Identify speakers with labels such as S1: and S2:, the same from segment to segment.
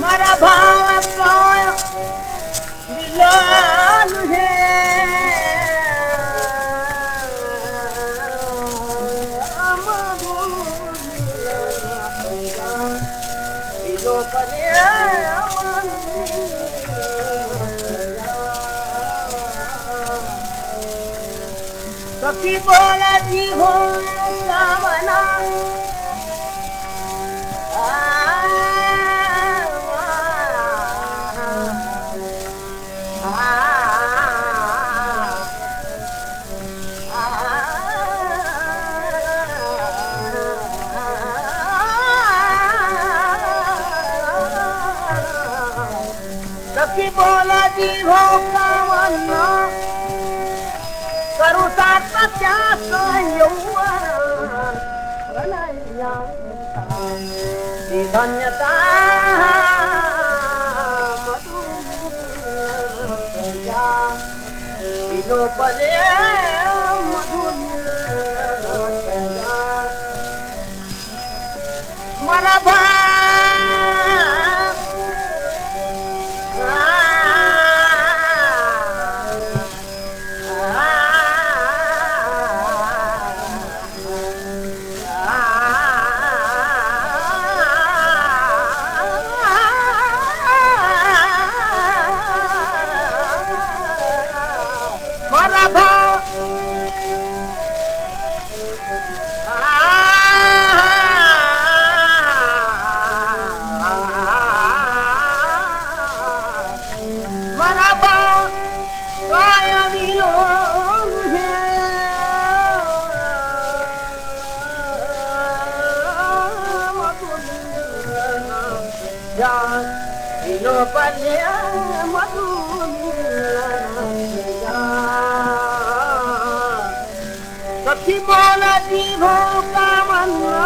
S1: पड़ा भे मिलो पढ़ सखी बोला जी हो सखी बोला जी हो कामना 家家是有啊，河南呀，你看呀，咱们都是家，你都不认。विलोम विलोपले सखी बोला जी भो कामना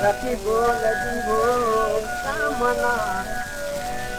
S1: सखी बोल जी भो कामना